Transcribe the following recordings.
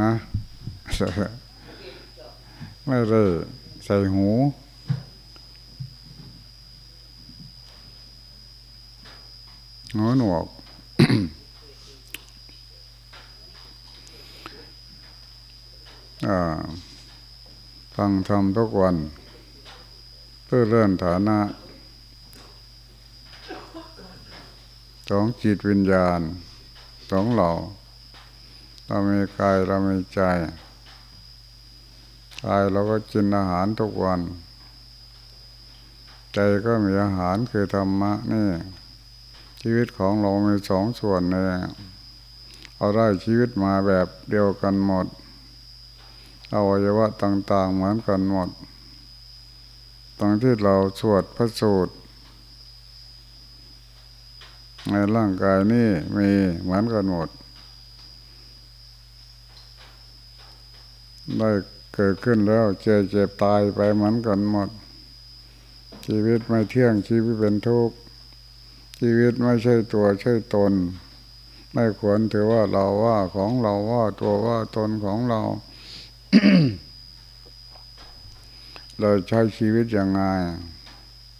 ฮะไม่ได้ใส่หูหูหนวกฟังทำทุกวัน เพื่อเลื่อนฐานะสองจิตวิญญาณสองเหล่า เรามีกายเรามีใจกายเราก็กินอาหารทุกวัน ใจก็มีอาหารคือธรรมะนี่ ชีวิตของเรามีสองส่วนเนี่ยเอาได้ชีวิตมาแบบเดียวกันหมดอวัยวะต่าง ๆ เหมือนกันหมดตอนที่เราสวดพระสูตรในร่างกายนี่มีเหมือนกันหมด ได้เกิดขึ้นแล้วเจ็บเจ็บตายไปเหมือนกันหมด ชีวิตไม่เที่ยงชีวิตเป็นทุกข์ชีวิตไม่ใช่ตัวใช่ตน ไม่ควรถือว่าเราว่าของเราว่าตัวว่าตนของเรา เราใช้ชีวิตอย่างไง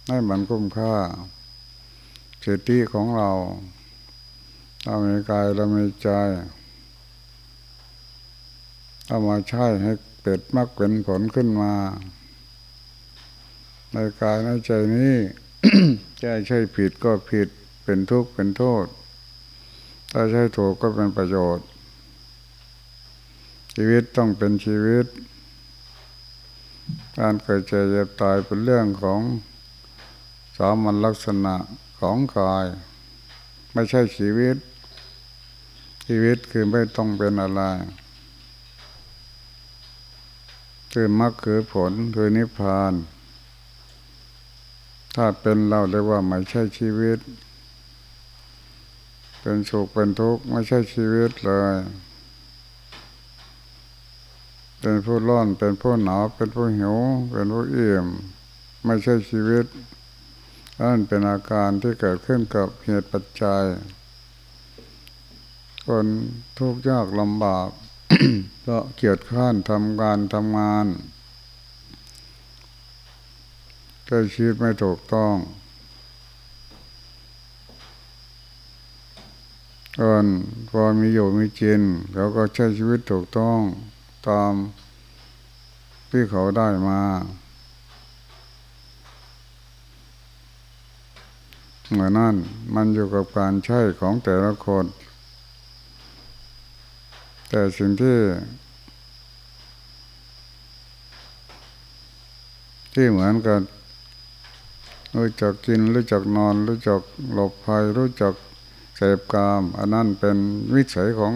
ให้มันคุ้มค่าสติของเราเรามีกายเรามีใจ เอามาใช้ให้เกิดมรรคเป็นผลขึ้นมา ในกายในใจนี้จะใช่ผิดก็ผิดเป็นทุกข์เป็นโทษ ถ้าใช่ถูกก็เป็นประโยชน์ ชีวิตต้องเป็นชีวิต การเกิดเจ็บเจ็บตายเป็นเรื่องของสามัญลักษณะของกาย ไม่ใช่ชีวิต ชีวิตคือไม่ต้องเป็นอะไร คือมรรคคือผลคือนิพพาน ถ้าเป็นเราเรียกว่าไม่ใช่ชีวิต เป็นสุขเป็นทุกข์ไม่ใช่ชีวิตเลย เป็นผู้ร้อนเป็นผู้หนาวเป็นผู้หิว เป็นผู้อี่มไม่ใช่ชีวิตนั่นเป็นอาการที่เกิดขึ้นกับเหตุปัจจัย คนทุกข์ยากลำบาก ก็เกียดข้านทำงานทำงานใช้ชีวิตไม่ถูกต้องอนพอมีอยู่มีจินเขาก็ใช้ชีวิตถูกต้องตามที่เขาได้มาเหมือนนั่นมันอยู่กับการใช้ของแต่ละคน แต่สิ่งที่ ที่เหมือนกัน รู้จักกิน รู้จักนอน รู้จักหลบภัย รู้จักเสพกาม อันนั้นเป็นวิสัยของ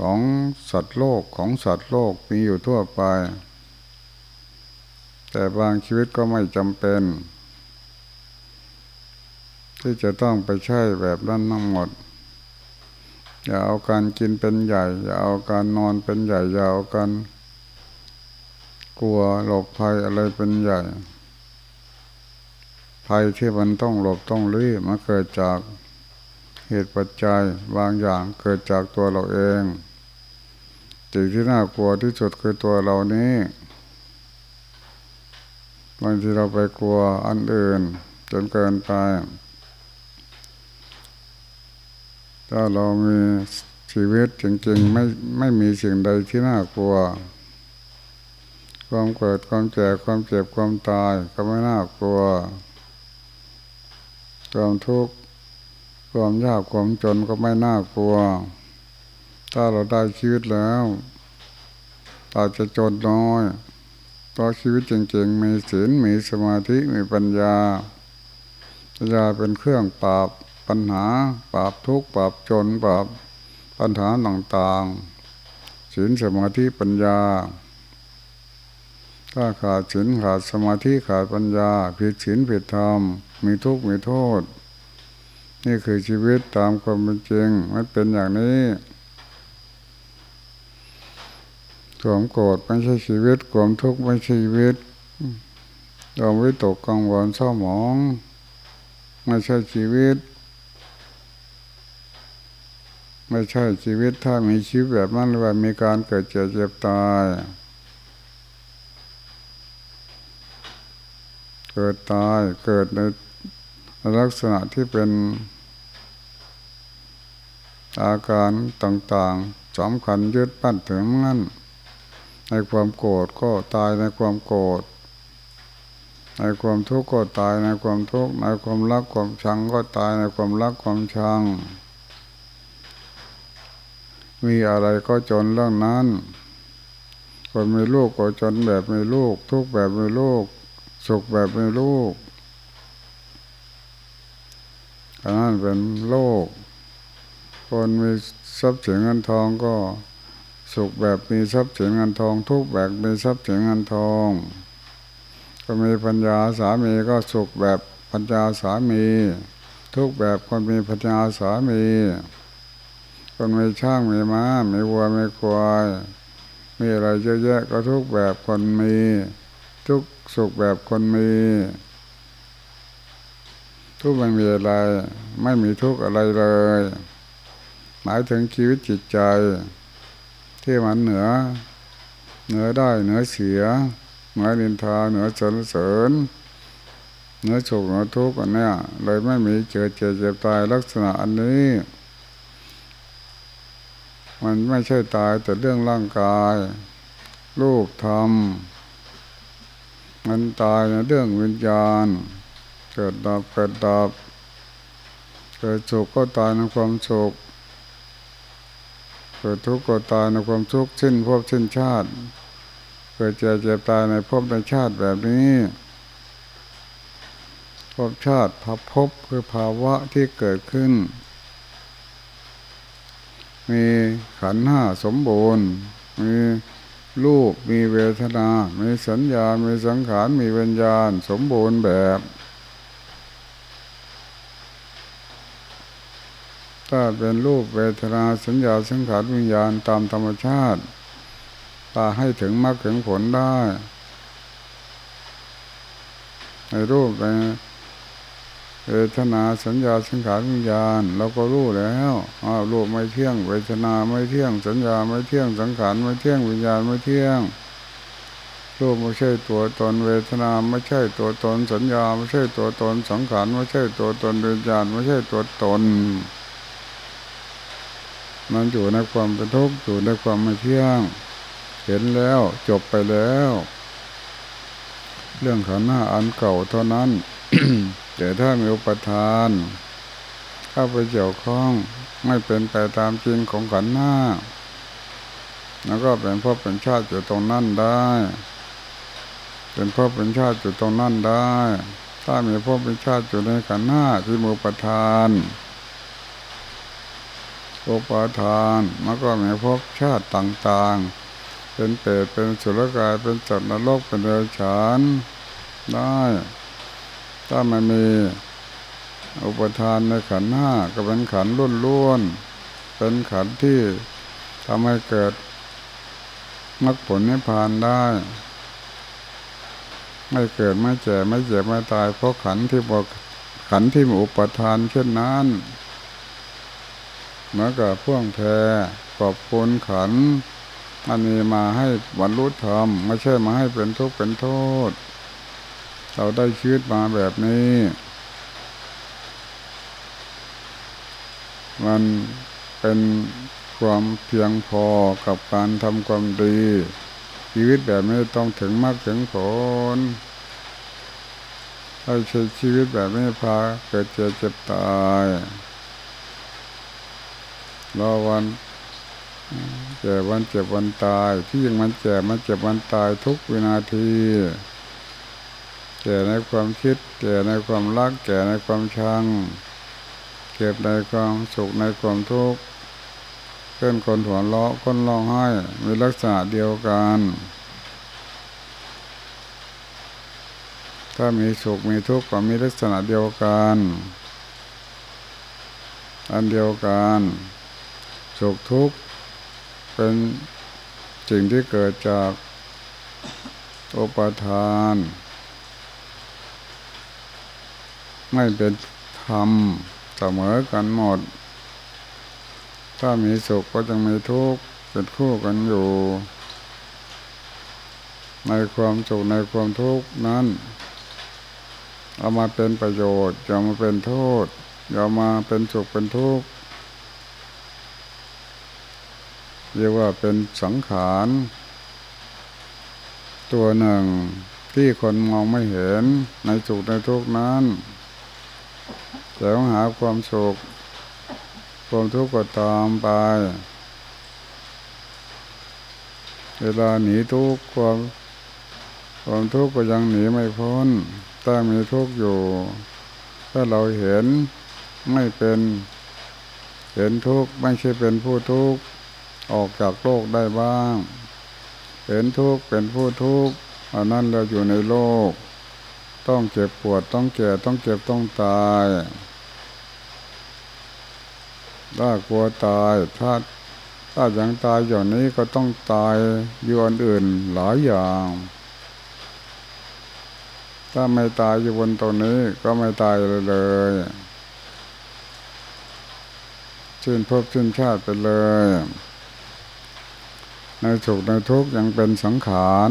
ของสัตว์โลกของสัตว์โลกมีอยู่ทั่วไป แต่บางชีวิตก็ไม่จำเป็น ที่จะต้องไปใช้แบบนั้นทั้งหมด อย่าเอาการกินเป็นใหญ่ อย่าเอาการนอนเป็นใหญ่ อย่าเอาการกลัวหลบภัยอะไรเป็นใหญ่ ภัยที่มันต้องหลบต้องรีบมันเกิดจากเหตุปัจจัยบางอย่างเกิดจากตัวเราเองสิ่งที่น่ากลัวที่สุดคือตัวเรานี้บางทีเราไปกลัวอันอื่น จนเกินไป ถ้าเรามีชีวิตจริงๆไม่ไม่มีสิ่งใดที่น่ากลัว ความเกิดความแก่ความเจ็บความตายก็ไม่น่ากลัว ความทุกข์ความยากความจนก็ไม่น่ากลัว ถ้าเราได้ชีวิตแล้วอาจจะจนน้อยเพราะชีวิตจริงๆมีศีลมีสมาธิมีปัญญาปัญญาเป็นเครื่องปราบ ปัญหาปราบทุกข์ปราบจนปราบปัญหาต่างๆศีลสมาธิปัญญา ถ้าขาดศีลขาดสมาธิขาดปัญญาผิดศีลผิดธรรม มีทุกข์มีโทษ นี่คือชีวิตตามความเป็นจริงมันเป็นอย่างนี้ความโกรธไม่ใช่ชีวิตความทุกข์ไม่ใช่ชีวิตความวิตกกังวลเศร้าหมอง ไม่ใช่ชีวิต ไม่ใช่ชีวิตถ้ามีชีวิตแบบนั้นเลยว่ามีการเกิดเจ็บเจ็บตาย เกิดตายเกิดในลักษณะที่เป็นอาการต่างๆสำคัญยึดปั้นถึงนั่น ในความโกรธก็ตายในความโกรธ ในความทุกข์ก็ตายในความทุกข์ ในความรักความชังก็ตายในความรักความชัง มีอะไรก็จนเรื่องนั้น คนมีลูกก็จนแบบมีลูก ทุกแบบมีลูก สุขแบบมีลูกอันนั้นเป็นโลก คนมีทรัพย์สินเงินทองก็สุขแบบมีทรัพย์สินเงินทอง ทุกแบบมีทรัพย์สินเงินทอง ก็มีปัญญาสามีก็สุขแบบปัญญาสามี ทุกแบบคนมีปัญญาสามี คนมีช่างมีม้ามีวัวมีควายมีอะไรเยอะแยะก็ทุกแบบคนมี ทุกสุขแบบคนมี ทุกไม่มีอะไร ไม่มีทุกอะไรเลย หมายถึงชีวิตจิตใจ ที่มันเหนือ เหนือได้เหนือเสียเหนือนินทาเหนือสรรเสริญเหนือโศกเหนือทุกข์อันเนี้ยเลยไม่มีเจอเจ็บเจ็บตายลักษณะอันนี้ มันไม่ใช่ตายแต่เรื่องร่างกาย รูปธรรม มันตายในเรื่องวิญญาณ เกิดดับเกิดดับเกิดสุขก็ตายในความสุขเกิดทุกข์ก็ตายในความทุกข์สิ้นภพสิ้นชาติเกิดเจ็บเจ็บตายในภพในชาติแบบนี้ภพชาติภพภพคือภาวะที่เกิดขึ้น มีขันห้าสมบูรณ์ มีรูปมีเวทนา มีสัญญา มีสังขาร มีวิญญาณ สมบูรณ์แบบ ถ้าเป็นรูปเวทนาสัญญาสังขารวิญญาณตามธรรมชาติตาให้ถึงมรรคถึงผลได้ ในรูปใน เวทนาสัญญาสังขารวิญญาณเราก็รู้แล้วอ้าวรูปไม่เที่ยง เวทนาไม่เที่ยง สัญญาไม่เที่ยงสังขารไม่เที่ยงวิญญาณไม่เที่ยงรูปไม่ใช่ตัวตนเวทนาไม่ใช่ตัวตนสัญญาไม่ใช่ตัวตนสังขารไม่ใช่ตัวตนวิญญาณไม่ใช่ตัวตน มันอยู่ในความเป็นทุกข์อยู่ในความไม่เที่ยง เห็นแล้วจบไปแล้ว เรื่องขันห้าอันเก่าเท่านั้น แต่ถ้ามีอุปทาน เข้าไปเกี่ยวข้องไม่เป็นไปตามจริงของขันหน้า แล้วก็เป็นพ่อเป็นชาติอยู่ตรงนั้นได้ เป็นพ่อเป็นชาติอยู่ตรงนั้นได้ ถ้ามีพ่อเป็นชาติอยู่ในขันหน้าที่มีอุปทานอุปทานมันก็มีภพชาติต่างๆ เป็นเปรตเป็นสุรกายเป็นจัตนรกเป็นเดรัจฉานได้ ถ้ามันมีอุปทานในขันห้าก็เป็นขันรุ่นล้วนเป็นขันที่ทำให้เกิดมรรคผลนิพพานได้ ไม่เกิดไม่เจ็บไม่เจ็บไม่ตาย เพราะขันที่บอกขันที่มีอุปทานเช่นนั้นเหมือนกับพ่วงแพรขอบคุณขันอันนี้มาให้บรรลุธรรมไม่ใช่มาให้เป็นทุกข์เป็นโทษ เราได้ชีวิตมาแบบนี้ มันเป็นความเพียงพอกับการทำความดี ชีวิตแบบนี้ต้องถึงมากถึงผลถ้าใช้ชีวิตแบบนี้พาเกิดเจ็บเจ็บตายรอวันแก่วันเจ็บวันตาย ที่ยังมันแก่มันเจ็บวันตายทุกวินาที ก่ในความคิด แก่ในความรัก แก่ในความชัง เก็บในความสุขในความทุกข์เพื่อนคนหัวเราะคนร้องไห้มีลักษณะเดียวกัน ถ้ามีสุขมีทุกข์ก็มีลักษณะเดียวกัน อันเดียวกันสุขทุกข์เป็นสิ่งที่เกิดจากอุปทาน ไม่เป็นธรรมเสมอกันหมด ถ้ามีสุขก็จะมีทุกข์เป็นคู่กันอยู่ ในความสุขในความทุกข์นั้น เอามาเป็นประโยชน์อย่ามาเป็นโทษอย่ามาเป็นสุขเป็นทุกข์เรียกว่าเป็นสังขารตัวหนึ่งที่คนมองไม่เห็นในสุขในทุกข์นั้น แต่หาความสุขความทุกข์ก็ตามไป เวลาหนีทุกข์ความความทุกข์ก็ยังหนีไม่พ้นถ้ามีทุกข์อยู่ ถ้าเราเห็นไม่เป็นเห็นทุกข์ไม่ใช่เป็นผู้ทุกข์ออกจากโลกได้บ้าง เห็นทุกข์เป็นผู้ทุกข์อันนั้นเราอยู่ในโลก ต้องเจ็บปวดต้องแก่ต้องเจ็บต้องตาย ถ้ากลัวตายถ้าถ้ายังตายอย่างนี้ก็ต้องตายอยู่อันอื่นหลายอย่าง ถ้าไม่ตายอยู่บนตรงนี้ก็ไม่ตายเลยเลยชื่นพบชื่นชาติไปเลย ในสุขในทุกข์ยังเป็นสังขาร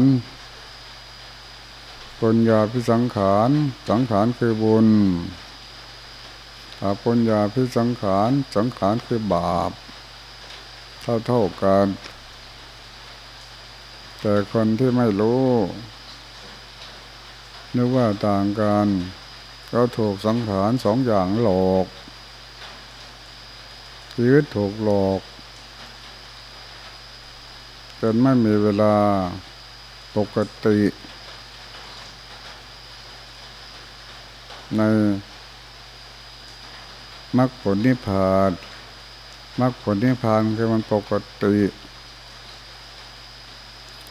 ปุญญาพิสังขาร สังขารคือบุญ อาปุญญาพิสังขาร สังขารคือบาป เท่าเท่ากัน แต่คนที่ไม่รู้นึกว่าต่างกัน ก็ถูกสังขารสองอย่างหลอกชีวิตถูกหลอก จนไม่มีเวลาปกติ ใน มรรคผลนิพพานมรรคผลนิพพานคือมันปกติ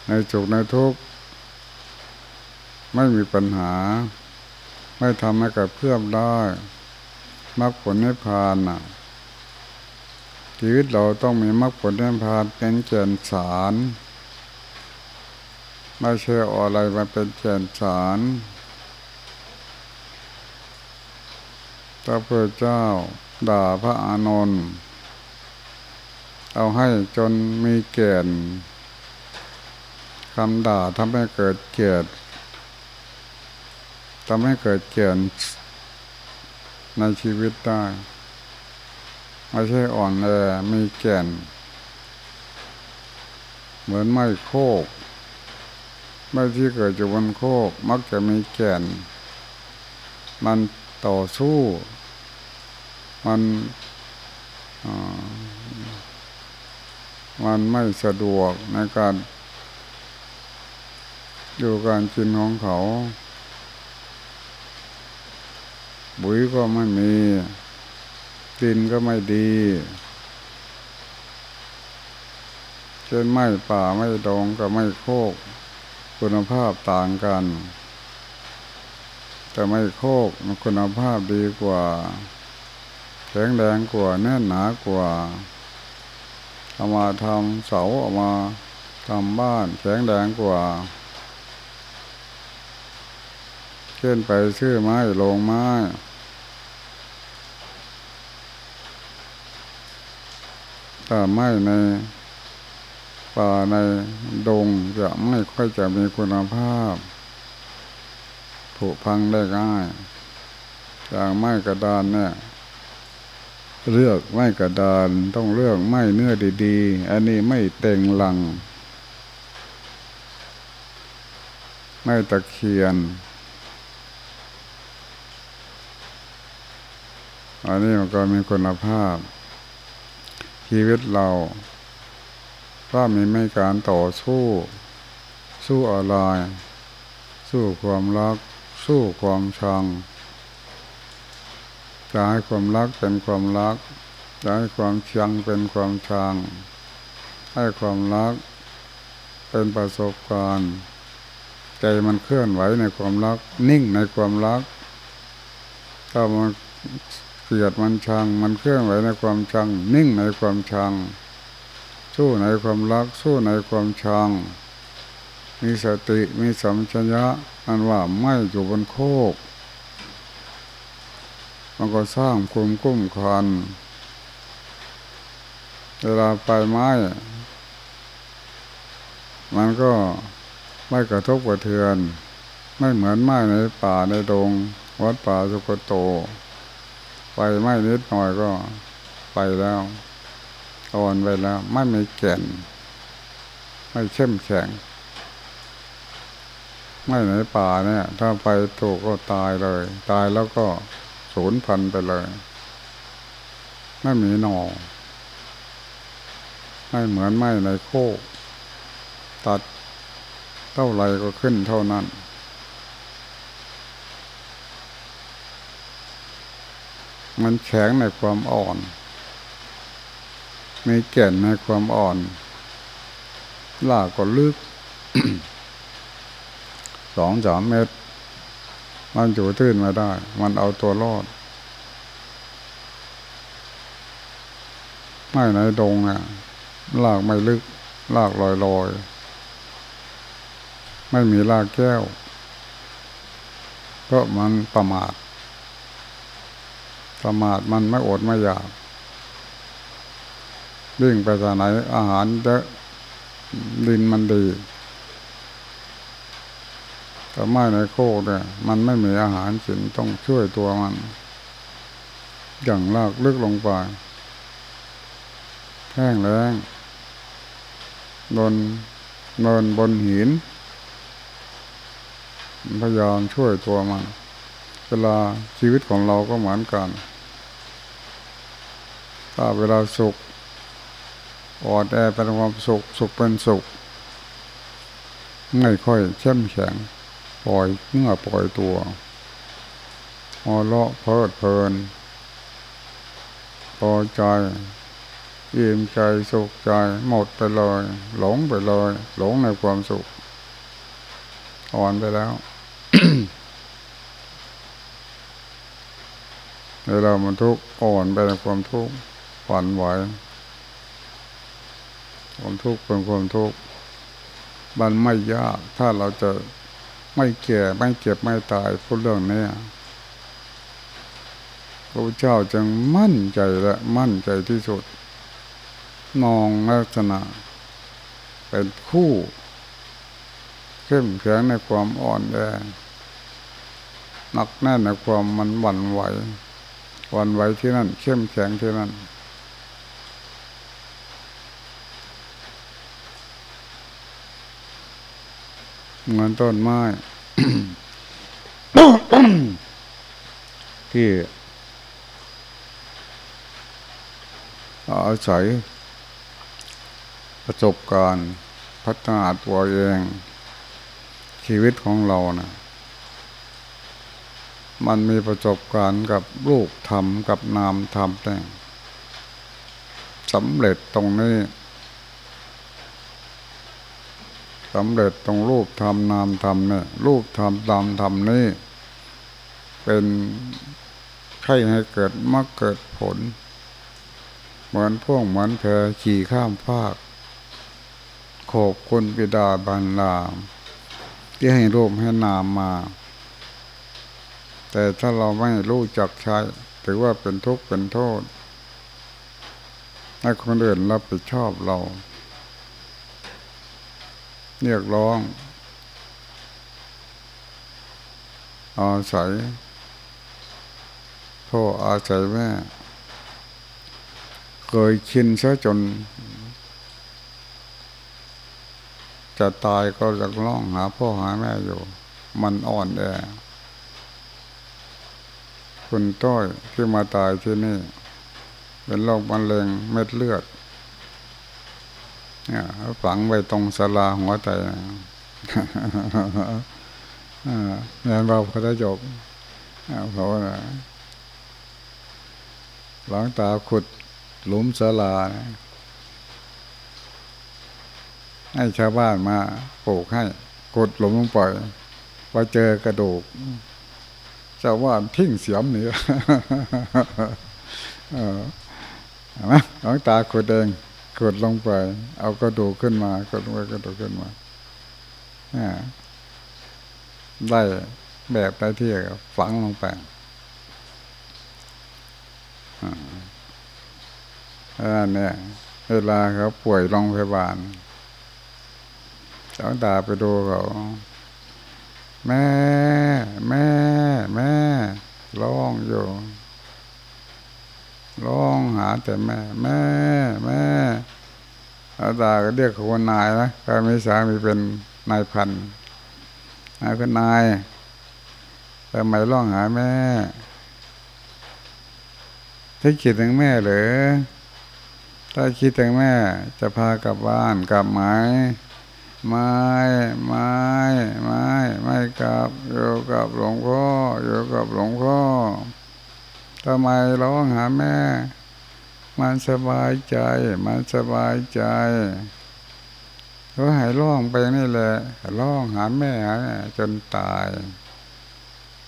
ในจุกในทุกข์ไม่มีปัญหา ไม่ทำให้กับเพื่อมได้มรรคผลนิพพานน่ะชีวิตเราต้องมีมรรคผลนิพพานเป็นเกณฑ์สาร ไม่ใช่อะไรมาเป็นเกณฑ์สาร พระพุทธเจ้า ด่าพระอานนท์เอาให้จนมีเกณฑ์คำด่าทำให้เกิดเกียรติทำให้เกิดเกียรติในชีวิตได้ไม่ใช่อ่อนแอมีแก่นเหมือนไม้โคกไม้ที่เกิดจากบนโคกมักจะมีแก่น มันต่อสู้ มันมันไม่สะดวกในการอยู่การกินของเขาบุ๋ยก็ไม่มีดินก็ไม่ดีเช่นไม้ป่าไม่ดองกับไม่โคก คุณภาพต่างกัน แต่ไม่โคกคุณภาพดีกว่า แข็งแรงกว่าแน่นหนากว่าเอามาทำเสาเอามาทำบ้านแข็งแรงกว่าเช่นไปซื้อไม้ลงไม้ถ้าไม่ในป่าในดงจะไม่ค่อยจะมีคุณภาพผุพังได้ง่ายอย่างไม้กระดานเนี่ย เลือกไม้กระดานต้องเลือกไม้เนื้อดีๆ อันนี้ไม่เต็งหลัง ไม่ตะเคียน อันนี้มันก็มีคุณภาพ ชีวิตเราถ้ามีไม่การต่อสู้ สู้อะไร สู้ความรัก สู้ความชัง จะให้ความรักเป็นความรักจะให้ความชังเป็นความชังให้ความรักเป็นประสบการณ์ใจมันเคลื่อนไหวในความรัก นิ่งในความรัก ถ้ามันเกลียดมันชัง มันเคลื่อนไหวในความชัง นิ่งในความชัง สู้ในความรัก สู้ในความชัง มีสติมีสัมชัญญะอันว่าไม่อยู่บนโคก มันก็สร้างคุมกุ้มคันเวลาไปไม้ มันก็ไม่กระทบกระเทือน ไม่เหมือนไม้ในป่าในดง วัดป่าสุกโต ไปไม้นิดหน่อยก็ไปแล้วอ่อนไปแล้ว ไม่มีแก่น ไม่เข้มแข็ง ไม่ในป่าเนี่ย ถ้าไปถูกก็ตายเลย ตายแล้วก็ สูญพันธุ์ไปเลย ไม่มีหนอไม่เหมือนไม้ในโคกตัดเท่าไรก็ขึ้นเท่านั้น มันแข็งในความอ่อน มีแก่นในความอ่อนลากก็ลึกสองสามเมตร มันอยู่ตื้นมาได้ มันเอาตัวรอด ไม่ในดงอะ ลากไม่ลึก ลากลอยลอยไม่มีลากแก้วเพราะมันประมาท ประมาทมันไม่อดไม่อยากวิ่งไปจากไหนอาหารเยอะดินมันดี แต่ไม่ในโคกเนี่ยมันไม่มีอาหารกินต้องช่วยตัวมัน อย่างลากลึกลงไปแห้งแล้งนนนนบนหินพยายามช่วยตัวมัน เวลาชีวิตของเราก็เหมือนกัน ถ้าเวลาสุขอ่อนแอเป็นความสุข สุขเป็นสุข ไม่ค่อยเข้มแข็ง ปล่อยเมื่อปล่อยตัวอเลาะเพลิดเพลินพอใจอิ่มใจสุขใจหมดไปเลยหลงไปเลยหลงในความสุข อ่อนไปแล้ว เวลามันทุกข์อ่อนไปในความทุกข์ฝันไหวความทุกข์เป็นความทุกข์มันไม่ยากถ้าเราจะ ไม่แก่ไม่เจ็บไม่ตายพูดเรื่องนี้พระเจ้าจึงมั่นใจและมั่นใจที่สุด มองลักษณะ เป็นคู่เข้มแข็งในความอ่อนแอหนักแน่นในความมันหวั่นไหวหวั่นไหวที่นั่น เข้มแข็งที่นั่น เหมือนต้นไม้ ที่อาศัยประสบการณ์พัฒนาตัวเอง ชีวิตของเรานะ่ะมันมีประสบการณ์กับรูปธรรมกับนามธรรมแต่สำเร็จตรงนี้ สำเร็จตรงรูปธรรมนามธรรมเนี่ยรูปธรรมนามธรรมนี่เป็นใช่ให้เกิดมรรคเกิดผล เหมือนพวกเหมือนเพอขี่ข้ามภาคขอบคุณปิดาบันลาที่ให้รูปให้นามมา แต่ถ้าเราไม่รู้จักใช้ ถือว่าเป็นทุกข์เป็นโทษให้คนอื่นรับผิดชอบเรา เรียกร้อง อาศัยพ่ออาศัยแม่เคยชินซะจน จะตายก็จะร้องหาพ่อหาแม่อยู่ มันอ่อนแอคุณต้อยที่มาตายที่นี่ เป็นโรคมะเร็งเม็ดเลือด เนี่ยฝังไว้ตรงสลาหัวใจงานเราเขาได้จบเพราะว่าหลังตาขุดหลุมสลา ให้ชาวบ้านมาปลูกให้กดหลุมลงไปพอเจอกระดูกชาวบ้านทิ้งเสียมนี่หลังตาขุดเอง กดลงไป เอากระดูกขึ้นมากดลงไปกระดูกขึ้นมาได้แบบได้ที่ฝังลงไปอันนี้เวลาเขาป่วยโรงพยาบาลหลวงตาไปดูเขาแม่ แม่ แม่ร้องอยู่ ร้องหาแต่แม่ แม่แม่หลวงตาก็เรียกคนนายนะก็มีสามีเป็นนายพันนายก็นนายแต่ไม่ร้องหาแม่ถ้าคิดถึงแม่หรือ ถ้าคิดถึงแม่ จะพากลับบ้านกลับไหมไม่ไม่ไม่ไม่กลับอยู่กับหลวงพ่ออยู่กับหลวงพ่อ ทำไมร้องหาแม่ มันสบายใจ มันสบายใจก็หายร้องไปนี่แหละร้องหาแม่จนตาย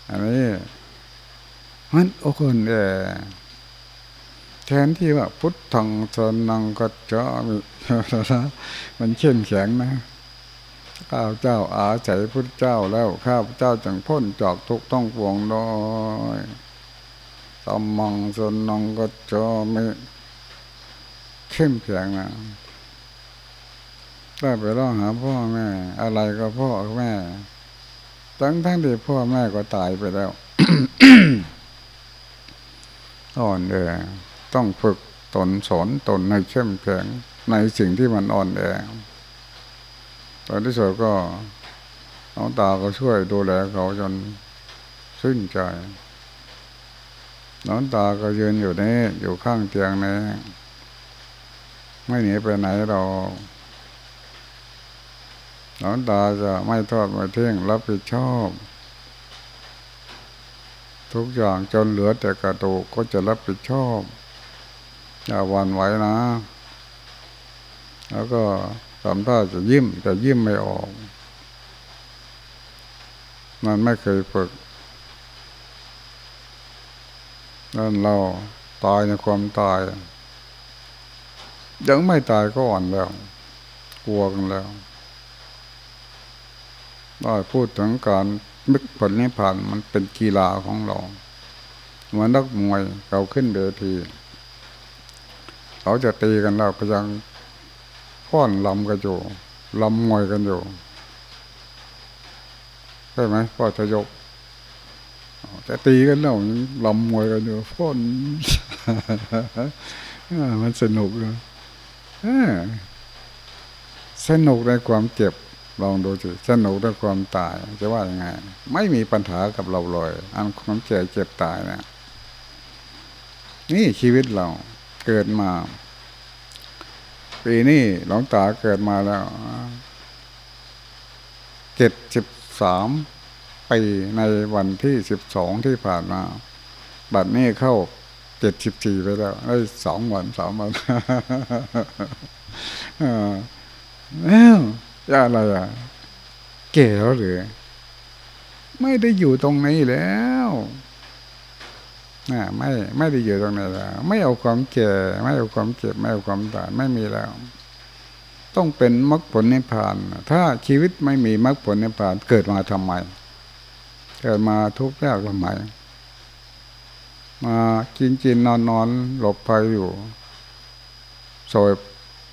อันนี้มันโอคนเอแทนที่ว่าพุทธังสนังกัจจามิมันเข้มแข็งนะข้าพเจ้าอาศัยพุทธเจ้าแล้วข้าพเจ้าจังพ้นจากทุกต้องปวงน้อย ตัมมังสนังกัจจามิเข้มแข็งนะได้ไปร้องหาพ่อแม่ อะไรก็พ่อแม่ ทั้งทั้งที่พ่อแม่ก็ตายไปแล้วอ่อนแอต้องฝึกตนสอนตนให้เข้มแข็งในสิ่งที่มันอ่อนแอตอนที่สุดก็น้องตาก็ช่วยดูแลเขาจนสิ้นใจ น้องตาก็ยืนอยู่นี่อยู่ข้างเตียงนี้ไม่หนีไปไหนเราน้องตาจะไม่ทอดไม่เที่ยงรับผิดชอบ ทุกอย่างจนเหลือแต่กระดูกก็จะรับผิดชอบอย่าวันไหวนะ แล้วก็ทำท่าจะยิ้มแต่ยิ้มไม่ออก มันไม่เคยฝึก นั่นเราตายในความตาย ยังไม่ตายก็อ่อนแล้ว กลัวกันแล้วได้พูดถึงการมึกผลนิพพานมันเป็นกีฬาของเราเหมือนนักมวยเราขึ้นเวทีเขาจะตีกันแล้วก็ยังพ้อนลำกันอยู่ลำมวยกันอยู่ใช่ไหมพ่อทยก จะตีกันแล้วลำมวยกันอยู่พ้นมันสนุกเลยสนุกในความเจ็บลองดูสิสนุกด้วยความตายจะว่ายังไง ไม่มีปัญหากับเราเลยอันความเจ็บเจ็บตายนะนี่ชีวิตเราเกิดมา ปีนี้หลวงตาเกิดมาแล้วเจ็ดสิบสาม ปีในวันที่สิบสองที่ผ่านมาบัดนี้เข้าเจ็ดสิบสี่ไปแล้วได้สองวันสามวันแล้วอะไรอะเก่แล้วหรือไม่ได้อยู่ตรงนี้แล้วนะไม่ไม่ได้อยู่ตรงนี้แล้วไม่เอาความแก่ไม่เอาความเจ็บไม่เอาความตายไม่มีแล้ว ต้องเป็นมรรคผลนิพพาน ถ้าชีวิตไม่มีมรรคผลนิพพานเกิดมาทำไม เกิดมาทุกข์ยากทำไมมากินกินนอนนอนหลบภัยอยู่สวย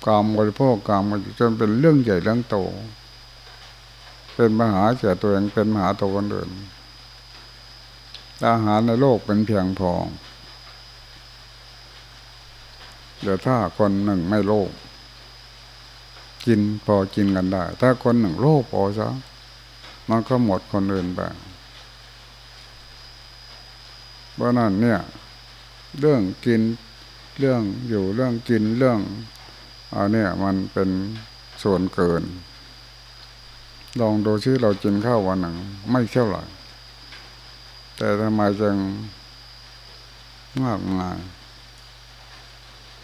กรรมบริโภคกรรมจนเป็นเรื่องใหญ่เรื่องโต เป็นมหาเสียตัวเองเป็นมหาตัวคนอื่นอาหารในโลกเป็นเพียงพอเดี๋ยวถ้าคนหนึ่งไม่โลภกินพอกินกันได้ ถ้าคนหนึ่งโลภพอซะมันก็หมดคนอื่นไป เพราะนั้นเนี่ย เรื่องกินเรื่องอยู่เรื่องกินเรื่องอันนี้มันเป็นส่วนเกิน ลองดูที่อเรากินข้าววันหนึ่งไม่เท่าไหร่แต่ทำไมจึงมากมาย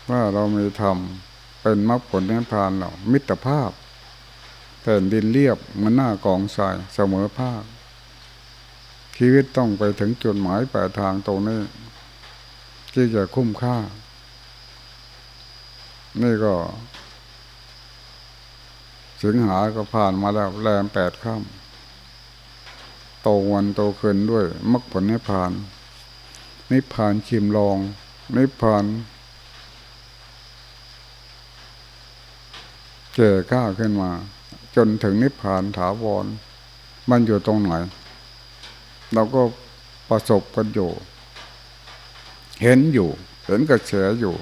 ว่าเรามีธรรมเป็นมรรคผลนิพพานเรามิตรภาพแผ่นดินเรียบมันหน้ากองทรายเสมอภาค ชีวิตต้องไปถึงจุดหมายปลายทางตรงนี้ที่จะคุ้มค่า นี่ก็ สิงหาก็ผ่านมาแล้วแรมแปดข้ามโตวันโตขึ้นด้วยมรรคผลนิพพาน นิพพานชิมลอง นิพพานเก่ก้าขึ้นมา จนถึงนิพพานถาวร มันอยู่ตรงไหน เราก็ประสบกันอยู่ เห็นอยู่ เห็นกระแสอยู่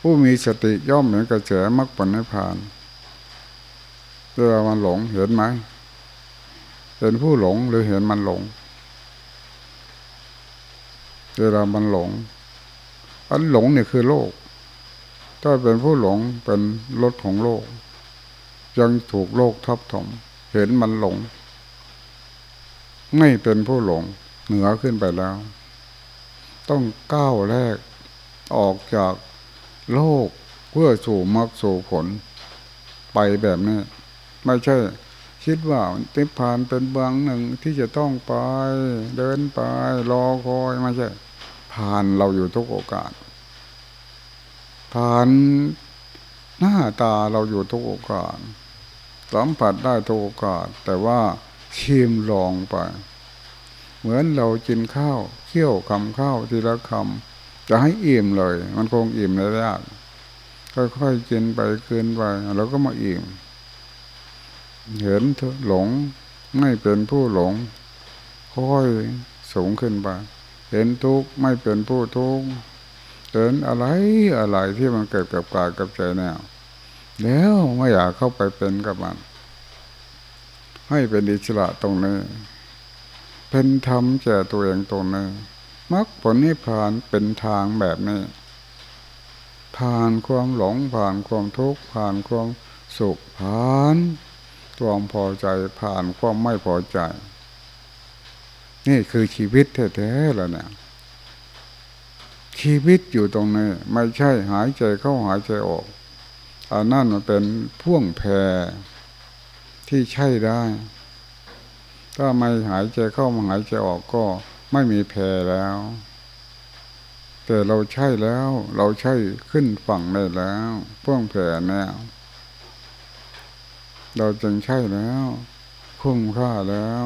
ผู้มีสติย่อมเห็นกระแสมรรคผลนิพพานเวลามันหลงเห็นไหมเห็นผู้หลงหรือเห็นมันหลงเวลามันหลง อันหลงเนี่ยคือโลก ถ้าเป็นผู้หลงเป็นรถของโลก ยังถูกโลกทับถม เห็นมันหลง ไม่เป็นผู้หลงเหนือขึ้นไปแล้ว ต้องก้าวแรกออกจากโลกเพื่อสู่มรรคสู่ผล ไปแบบนี้ ไม่ใช่ คิดว่าติพานเป็นเบืองหนึ่งที่จะต้องไป เดินไป รอคอยไม่ใช่ผ่านเราอยู่ทุกโอกาส ผ่านหน้าตาเราอยู่ทุกโอกาสสัมผัสได้ทุกโอกาส แต่ว่า ชิมลองไป เหมือนเรากินข้าวเคี่ยวคำข้าวทีละคำจะให้อิ่มเลย มันคงอิ่มได้ยากค่อยๆกินไปคืนไปแล้วก็มาอิ่มเห็นหลงไม่เป็นผู้หลง ค่อยสูงขึ้นไปเห็นทุกข์ไม่เป็นผู้ทุกข์เห็นอะไรอะไรที่มันเกิดกับกายกับใจแนวแล้วไม่อยากเข้าไปเป็นกับมัน ให้เป็นอิสระตรงนี้ เป็นธรรมแก่ตัวเองตรงนี้มรรคผลนิพพานเป็นทางแบบนี้ ผ่านความหลงผ่านความทุกข์ผ่านความสุขผ่านความพอใจผ่านความไม่พอใจ นี่คือชีวิตแท้ๆแล้วเนี่ยชีวิตอยู่ตรงนี้ไม่ใช่หายใจเข้าหายใจออกอันนั้นมันเป็นพ่วงแพร ที่ใช่ได้ ถ้าไม่หายใจเข้ามาหายใจออกก็ไม่มีแพรแล้ว แต่เราใช่แล้ว เราใช่ขึ้นฝั่งได้แล้วพ่วงแพรแนวเราจึงใช่แล้ว คุ้มค่าแล้ว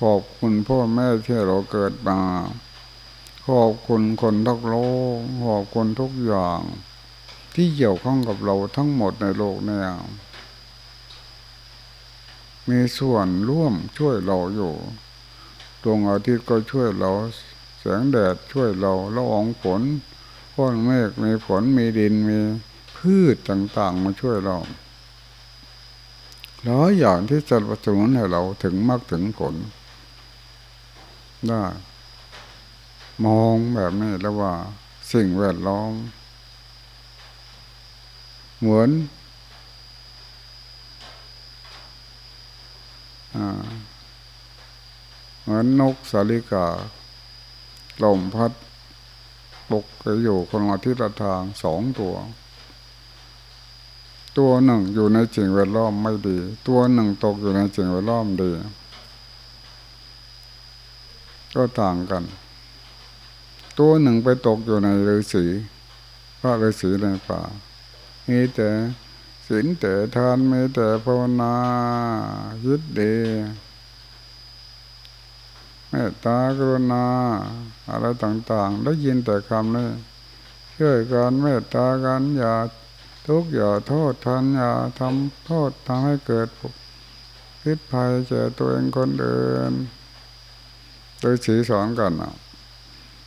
ขอบคุณพ่อแม่ที่เราเกิดมา ขอบคุณคนทุกโลก ขอบคุณทุกอย่าง ที่เกี่ยวข้องกับเราทั้งหมดในโลกเนี่ย มีส่วนร่วมช่วยเราอยู่ดวงอาทิตย์ก็ช่วยเราแสงแดดช่วยเราละอองฝนก้อนเมฆมีฝนมีดินมีพืชต่างๆ มาช่วยเราหลายอย่างที่จะประสนุนให้เราถึงมากถึงผลได้มองแบบนี้แล้วว่า สิ่งแวดล้อม เหมือนเห มือนนกสาลิกาลมพัดตกไปอยู่คนละทิศทางสองตัว ตัวหนึ่งอยู่ในสิ่งแวดล้อมไม่ดี ตัวหนึ่งตกอยู่ในสิ่งแวดล้อมดี ก็ต่างกัน ตัวหนึ่งไปตกอยู่ในฤาษีพระฤาษีในป่ามีแต่ศีลแต่ทานมีแต่ภาวนายึดเดี เมตตากรุณา อะไรต่างๆ ได้ยินแต่คำนี้ช่วยกันเมตตากันอย่าทุกอย่าโทษทันอย่าทำโทษทำให้เกิดพิษภัยแก่ตัวเองคนเดินโดยสีสอนกันอะ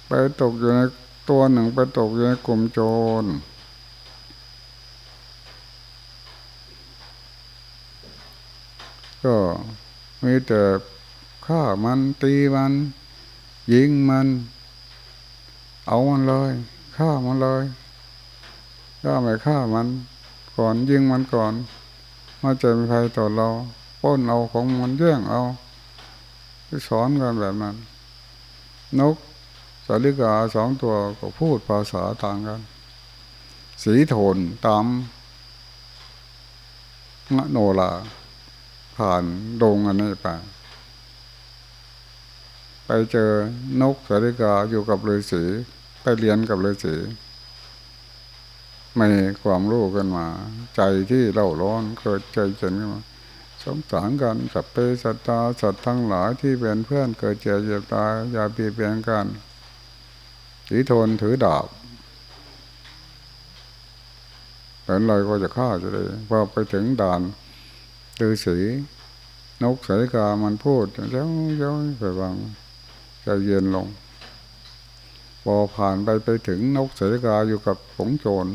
ไปตกอยู่ในตัวหนึ่งไปตกอยู่ในกลุ่มโจรก็มีแต่ ฆ่ามันตีมัน ยิงมัน เอามันเลยฆ่ามันเลยฆ่าไม่ฆ่ามัน ก่อนยิงมันก่อนมาเจอภัยต่อเราป้นเอาของมันแย่งเอาสอนกันแบบนั้น นกสาลิกาสองตัวก็พูดภาษาต่างกัน สีโทนตามมโนลาผ่านดงอันนี้ไป ไปเจอนกสาลิกาอยู่กับฤาษีไปเรียนกับฤาษีไม่ความรู้กันมา ใจที่เล่าร้อนเกิดใจเฉนขึ้นมาสงสารกันสัพเพสัตตาสัตว์ทั้งหลายที่เป็นเพื่อนเกิดเจ็บเจ็บตายอย่าเบียดเบียนกันสีทนถือดาบเห็นอะไรก็จะฆ่าจะเลยพอไปถึงด่านตือสีนกสายกามันพูดเจ้าเจ้าไปวาง จะเย็นลง พอผ่านไปไปถึงนกเสกาอยู่กับผงโจร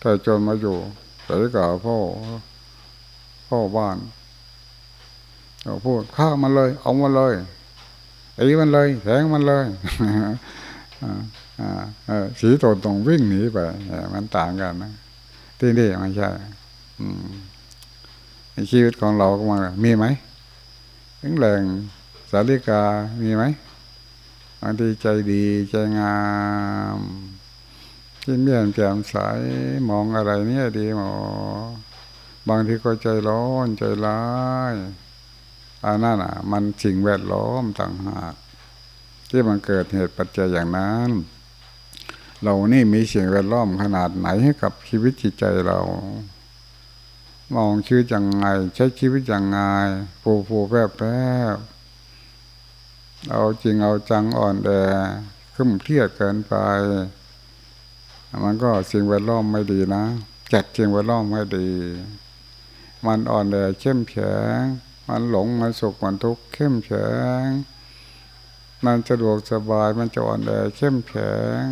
แต่โจรมาอยู่เสกาพ่อพ่อบ้านเราพูดฆ่ามันเลย เอามันเลยไอ้มันเลยแทงมันเลยสีตัวตรงวิ่งหนีไปมันต่างกันนะที่นี่ไม่ใช่ชีวิตของเราก็มามีไหมถึงแรงสาริกามีไหม บางทีใจดีใจงามที่เมียนแจ่มใสมองอะไรเนี่ยดีหมอบางทีก็ใจร้อนใจร้ายอันนั้นอะ มันสิ่งแวดล้อมต่างหากที่มันเกิดเหตุปัจจัยอย่างนั้น เรานี่มีสิ่งแวดล้อมขนาดไหนให้กับชีวิตจิตใจเรา มองชีวิตยังไง ใช้ชีวิตยังไงฟูฟูแปบแปบ เอาจริงเอาจังอ่อนแอขึ้นเครียดเกินไป มันก็สิ่งแวดล้อมไม่ดีนะ จัดสิ่งแวดล้อมไม่ดี มันอ่อนแอเข้มแข็งมันหลงมันสุขมันทุกข์เข้มแข็งมันสะดวกสบายมันจะอ่อนแอเข้มแข็ง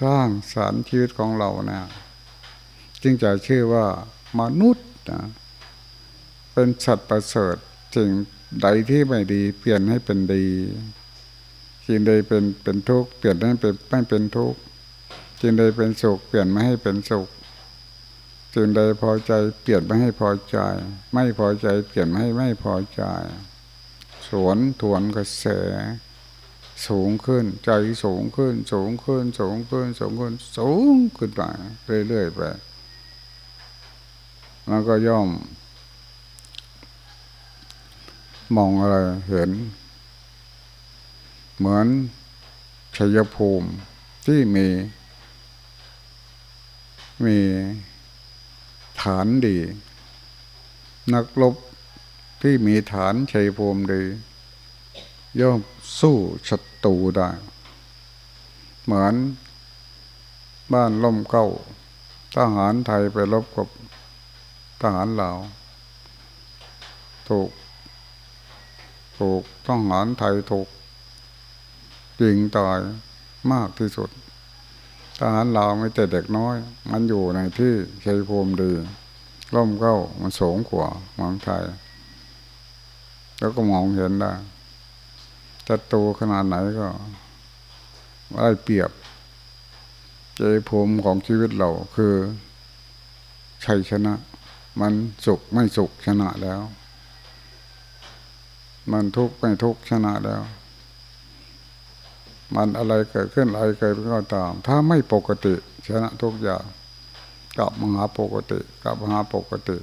สร้างสารรค์ชีวิตของเราเนะจึงจะชื่อว่ามนุษย์นะเป็นสัตว์ประเสริฐสิ่ง ใดที่ไม่ดี เปลี่ยนให้เป็นดีสิ่งใดเป็นเป็นทุกข์เปลี่ยนให้เป็นไม่เป็นทุกข์สิ่งใดเป็นสุขเปลี่ยนไม่ให้เป็นสุขสิ่งใดพอใจเปลี่ยนไม่ให้พอใจ ไม่พอใจเปลี่ยนไม่ให้ไม่พอใจ สวนถวนกระแส สูงขึ้น ใจสูงขึ้น สูงขึ้น สูงขึ้น สูงขึ้น สูงขึ้นไปเรื่อยๆไปมันก็ย่อม มองอะไรเห็น เหมือนชัยภูมิที่มี มีฐานดี นักลบที่มีฐานชัยภูมิดี ย่อมสู้ศัตรูได้ เหมือนบ้านล่มเก้าทหารไทยไปรบกับทหารลาวถูก ถูกทหารไทยถูกยิงตายมากที่สุดทหารลาวไม่แต่เด็กน้อย มันอยู่ในที่ชัยภูมิดีล่มเก้ามันสูงกว่าเมืองไทย แล้วก็มองเห็นได้จะโตขนาดไหนก็ได้เปรียบใจภูมิของชีวิตเราคือชัยชนะ มันสุขไม่สุขชนะแล้ว มันทุกข์ไม่ทุกข์ชนะแล้ว มันอะไรเกิดขึ้นอะไรเกิดขึ้นก็ตาม ถ้าไม่ปกติ ชนะทุกอย่างกลับมาหาปกติ กลับมาหาปกติ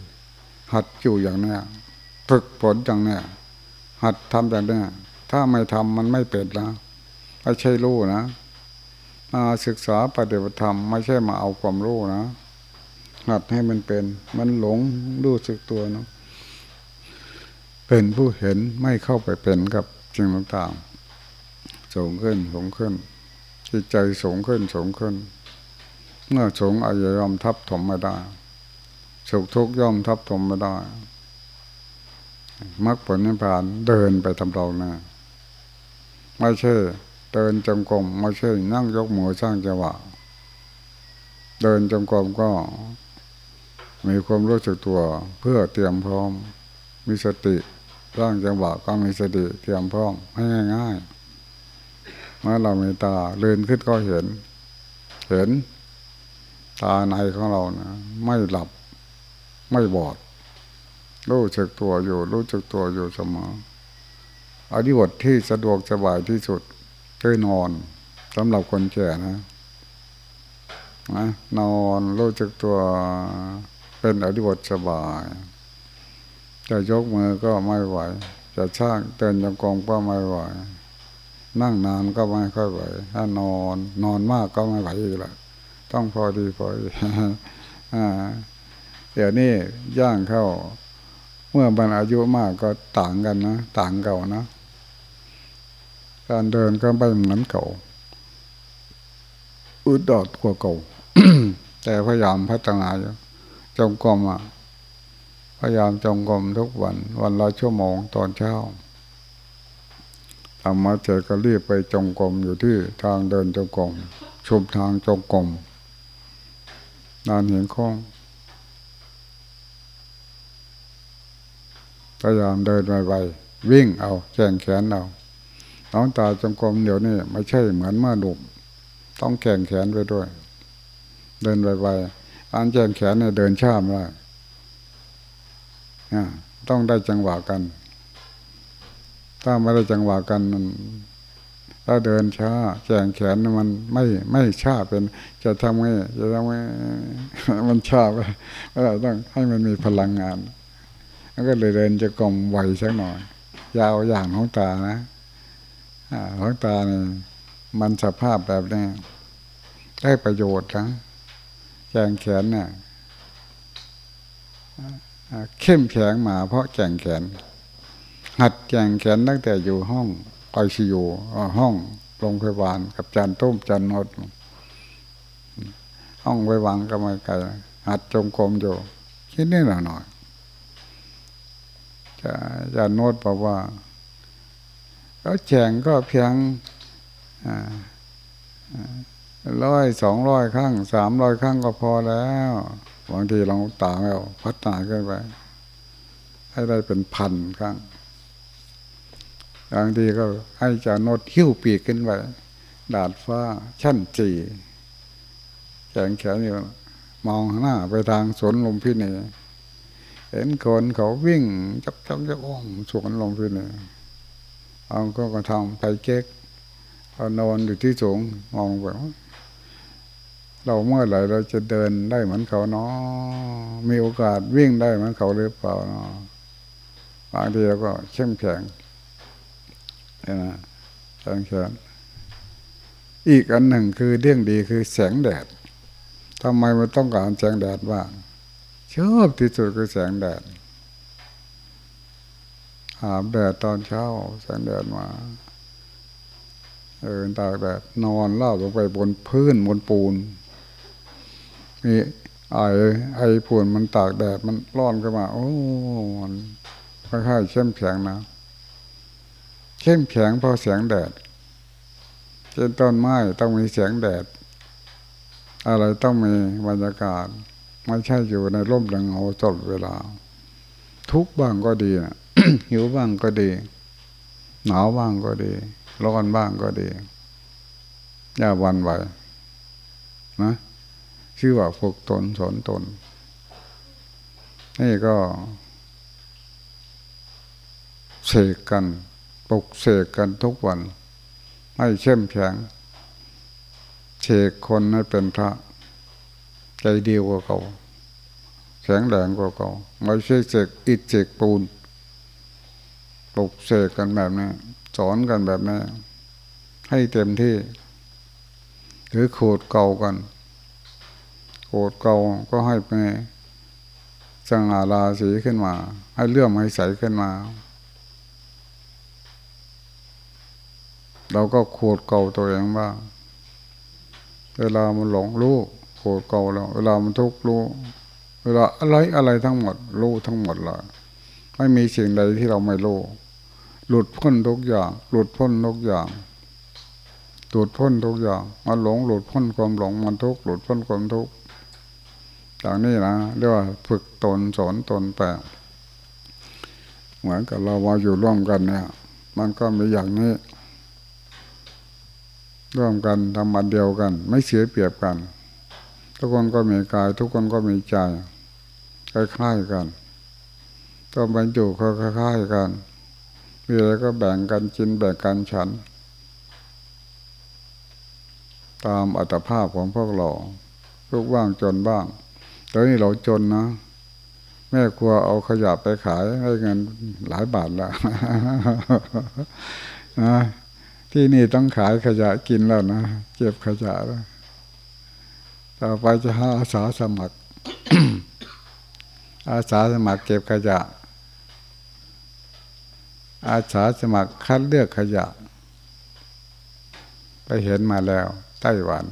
หัดอยู่อย่างนี้ฝึกฝนอย่างนี้หัดทำแบบนี้ถ้าไม่ทำมันไม่เป็นนะไม่ใช่รู้นะมาศึกษาปฏิบัติธรรมไม่ใช่มาเอาความรู้นะหัดให้มันเป็น มันหลงรู้สึกตัวเนาะ เป็นผู้เห็นไม่เข้าไปเป็นกับสิ่งต่างๆ สูงขึ้นสูงขึ้น จิตใจสูงขึ้นสูงขึ้น เมื่อสูงอายยอมทับถมไม่ได้สุขทุกข์ย่อมทับถมไม่ได้มรรคผลนิพพานเดินไปทำเราหน้าไม่ใช่เดินจงกรมไม่ใช่นั่งยกมือสร้างจังหวะเดินจงกรมก็มีความรู้สึกตัวเพื่อเตรียมพร้อมมีสติ ร้างจังหวะก็มีสติเตรียมพร้อมให้ง่ายๆเมื่อเรามีตาเลื่นขึ้นก็เห็น เห็น ตาในของเรานะไม่หลับไม่บอดรู้จักตัวอยู่ รู้จักตัวอยู่เสมออธิบทที่สะดวกสบายที่สุดคือนอนสำหรับคนแก่นะนะนอนรู้จักตัวเป็นอธิบทสบาย จะยกมือก็ไม่ไหว จะช่างเตือนยังกองก็ไม่ไหว นั่งนานก็ไม่ค่อยไหว ถ้านอนนอนมากก็ไม่ไหวอีกละต้องพอดีพอดีเดี๋ยวนี้ย่างเข้า เมื่อมันอายุมากก็ต่างกันนะ ต่างเก่านะ การเดินก็ไม่เหมือนเก่าอึดดอดกว่าเก่าแต่พยายามพัฒนาอยู่จงกรมอะ พยายามจงกรมทุกวัน วันละชั่วโมงตอนเช้าทำมาเจอก็รีบไปจงกรมอยู่ที่ทางเดินจงกรมชุมทางจงกรมนานเห็นข้องพยายามเดินไปๆวิ่งเอาแข่งแขนเอาน้องตาจงกรมเดี๋ยวนี้ไม่ใช่เหมือนเมื่อหนุ่มต้องแข่งแขนไปด้วย เดินไปๆอันแข่งแขนเนี่ยเดินช้าไม่ได้ ต้องได้จังหวะกัน ถ้าไม่ได้จังหวะกันมันถ้าเดินช้าแข่งแขนมันไม่ไม่ช้าเป็น จะทำไงจะทำไงมันช้าไปเราต้องให้มันมีพลังงาน แล้วก็เลยเดินจะกลมไหวสักหน่อย ยาวอย่างของตานะของตาเนี่ยมันสภาพแบบนี้ได้ประโยชน์นะแข่งแขนเนี่ย เข้มแข็งมาเพราะแข่งแขน หัดแข่งแขนตั้งแต่อยู่ห้องไอซียูห้องโรงพยาบาลกับจานต้มจานนดห้องไว้วางก็ไม่ไกลหัดจงกรมอยู่คิดนี่หน่อยหน่อยจะจะโน้ตบอกว่าก็แข่งก็เพียงร้อยสองร้อยครั้งสามร้อยครั้งก็พอแล้ว บางทีเราตาแล้วพัฒนาขึ้นไปให้ได้เป็นพันครั้งบางทีก็ให้จานดหิ้วปีกขึ้นไปดาดฟ้าชั้นจีแขงแขนอยู่มองหน้าไปทางสวนลมพินีเห็นคนเขาวิ่งจับจับจับอ้อมสวนลมพินีเอาก็กระทำไผ่เก๊กเอานอนอยู่ที่สูงมองแบบ เราเมื่อไหร่เราจะเดินได้เหมือนเขาเนาะมีโอกาสวิ่งได้เหมือนเขาหรือเปล่าเนาะบางทีเราก็เข้มแข็งนะแข็งแข็งอีกอันหนึ่งคือเรื่องดีคือแสงแดดทำไมมันต้องการแสงแดดบ้างชอบที่สุดคือแสงแดดหาบแดดตอนเช้าแสงแดดมาเออตากแดดนอนเล่าลงไปบนพื้นบนปูน มีไอไอปูนมันตากแดดมันร้อนขึ้นมา โอ้มันค่อยๆเข้มแข็งนะเข้มแข็งเพราะแสงแดดเช่นต้นไม้ต้องมีแสงแดด อะไรต้องมีบรรยากาศ ไม่ใช่อยู่ในร่มแรงเงาตลอดเวลา ทุกบ้างก็ดีนะหิวบ้างก็ดี หนาวบ้างก็ดีร้อนบ้างก็ดี อย่าวันไหวนะ ชื่อว่าฝึกตนสอนตน นี่ก็เสกกันปลุกเสกกันทุกวัน ให้เข้มแข็งเสกคนให้เป็นพระ ใจดีกว่าเขาแข็งแรงกว่าเขาไม่ใช่เสกอิฐเสกปูนปลุกเสกกันแบบนี้สอนกันแบบนี้ให้เต็มที่ หรือโขดเก่ากัน โขดเก่าก็ให้ไปสง่าราศีขึ้นมา ให้เลื่อมให้ใสขึ้นมา เราก็โขดเก่าตัวเองบ้างเวลามันหลงรู้โขดเก่าแล้ว เวลามันทุกข์รู้เวลาอะไรอะไรทั้งหมด รู้ทั้งหมดเลยไม่มีสิ่งใดที่เราไม่รู้หลุดพ้นทุกอย่าง หลุดพ้นทุกอย่างหลุดพ้นทุกอย่างมันหลงหลุดพ้นความหลงมันทุกข์หลุดพ้นความทุกข์ อย่างนี้นะเรียกว่าฝึกตนสอนตนไปเหมือนกับเรามาอยู่ร่วมกันเนี่ย มันก็มีอย่างนี้ร่วมกันทำอันเดียวกัน ไม่เสียเปรียบกัน ทุกคนก็มีกาย ทุกคนก็มีใจคล้ายๆกันตัวบรรจุก็คล้ายๆกันมีอะไรก็แบ่งกันกินแบ่งกันฉัน ตามอัตภาพของพวกเราทุกว่างจนบ้าง ตอนนี้เราจนนะแม่ครัวเอาขยะไปขายได้เงินหลายบาทละนะที่นี่ต้องขายขยะกินแล้วนะเก็บขยะแล้วต่อไปจะหาอาสาสมัคร อาสาสมัครเก็บขยะ อาสาสมัครคัดเลือกขยะ ไปเห็นมาแล้วไต้หวัน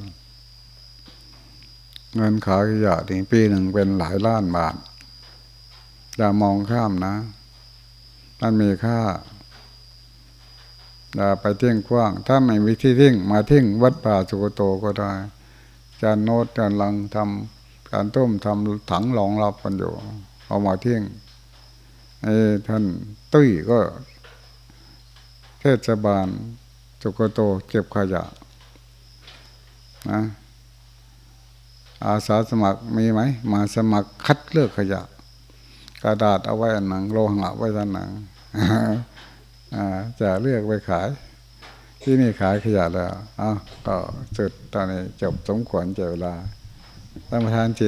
เงินขายขยะนี่ปีหนึ่งเป็นหลายล้านบาทอย่ามองข้ามนะมันมีค่าอย่าไปเที่ยงกว้าง ถ้าไม่มีที่ทิ้งมาทิ้งวัดป่าสุโกโตก็ได้จานโนดจานลังทำการต้มทำถังรองรับกันอยู่ เอามาทิ้งไอ้ท่านตุ้ยก็ เทศบาลสุโกโตเก็บขยะนะ อาสาสมัครมีไหม มาสมัครคัดเลือกขยะ กระดาษเอาไว้หนังโลหะไว้ด้านหนังจะเลือกไปขาย ที่นี่ขายขยะแล้วอ้าวก็จุดตอนนี้จบสมควรเจเวลาท่านประธานจิ